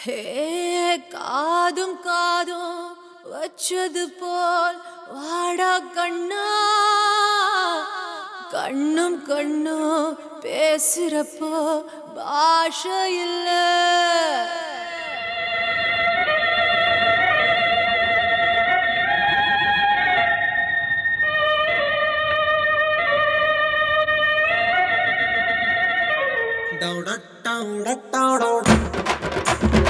ஹே காதும் காதும் வச்சது போல் வாடா கண்ணா. கண்ணும் கண்ணும் பேசுறப்போ பாஷ இல்ல. டவுடட்டாவுடட்டாவுட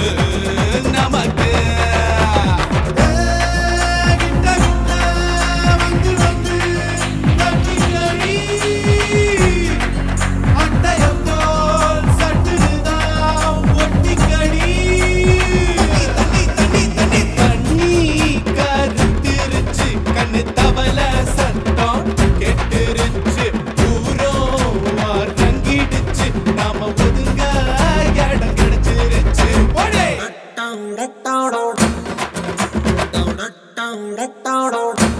good. down, let down, down.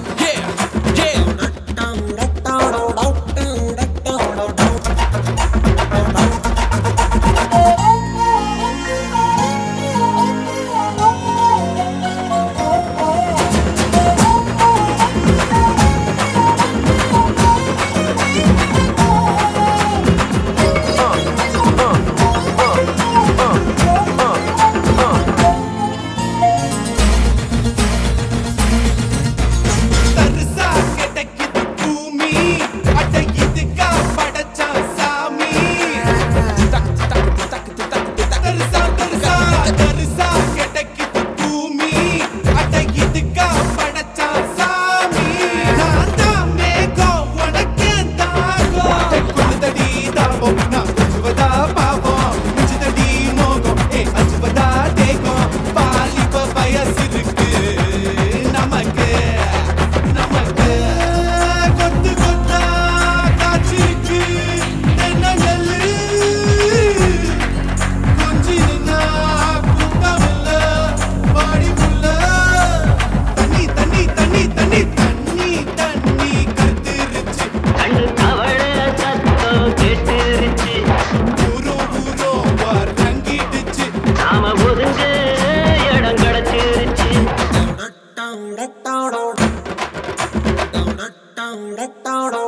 ਟਾਉਣਾ